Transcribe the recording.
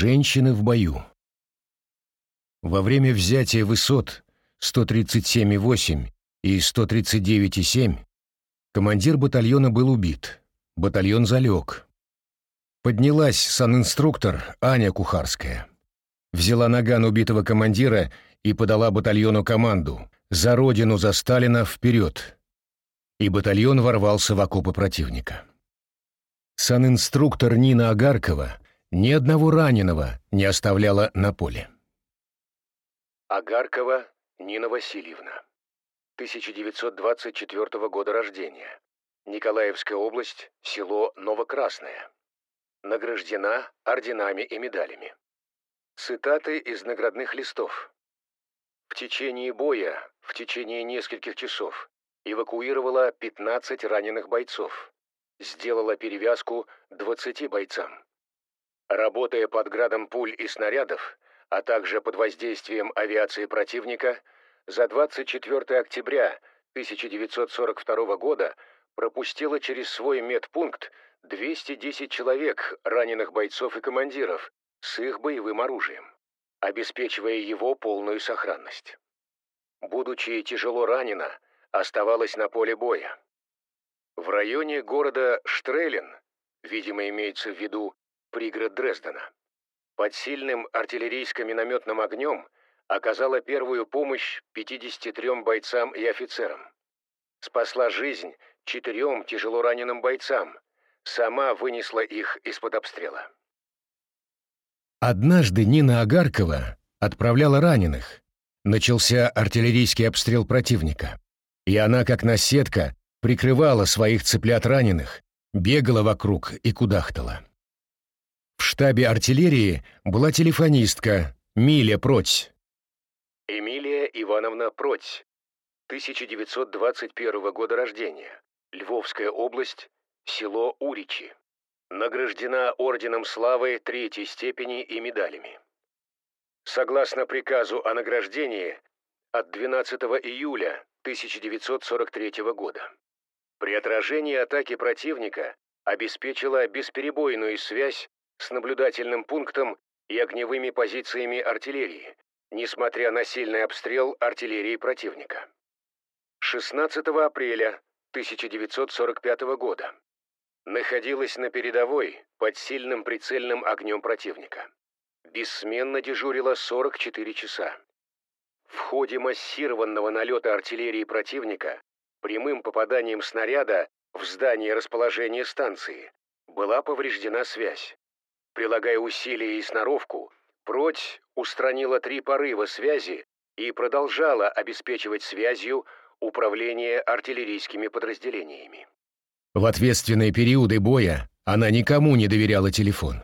Женщины в бою. Во время взятия высот 137,8 и 139,7 командир батальона был убит. Батальон залег. Поднялась санинструктор Аня Кухарская. Взяла наган убитого командира и подала батальону команду «За родину, за Сталина, вперед!» И батальон ворвался в окопы противника. Санинструктор Нина Агаркова ни одного раненого не оставляла на поле. Агаркова Нина Васильевна. 1924 года рождения. Николаевская область, село Новокрасное. Награждена орденами и медалями. Цитаты из наградных листов. В течение боя, в течение нескольких часов, эвакуировала 15 раненых бойцов. Сделала перевязку 20 бойцам. Работая под градом пуль и снарядов, а также под воздействием авиации противника, за 24 октября 1942 года пропустила через свой медпункт 210 человек, раненых бойцов и командиров, с их боевым оружием, обеспечивая его полную сохранность. Будучи тяжело ранена, оставалась на поле боя. В районе города Штрелен, видимо имеется в виду пригород Дрездена, под сильным артиллерийско-минометным огнем оказала первую помощь 53 бойцам и офицерам. Спасла жизнь четырем тяжело раненым бойцам, сама вынесла их из-под обстрела. Однажды Нина Агаркова отправляла раненых. Начался артиллерийский обстрел противника. И она, как наседка, прикрывала своих цыплят раненых, бегала вокруг и кудахтала. В штабе артиллерии была телефонистка Миля Проть. Эмилия Ивановна Проть, 1921 года рождения, Львовская область, село Уричи. Награждена Орденом Славы Третьей степени и медалями. Согласно приказу о награждении от 12 июля 1943 года, при отражении атаки противника обеспечила бесперебойную связь с наблюдательным пунктом и огневыми позициями артиллерии, несмотря на сильный обстрел артиллерии противника. 16 апреля 1945 года находилась на передовой под сильным прицельным огнем противника. Бессменно дежурила 44 часа. В ходе массированного налета артиллерии противника прямым попаданием снаряда в здание расположения станции была повреждена связь. Прилагая усилия и сноровку, Проть устранила три порыва связи и продолжала обеспечивать связью управление артиллерийскими подразделениями. В ответственные периоды боя она никому не доверяла телефон.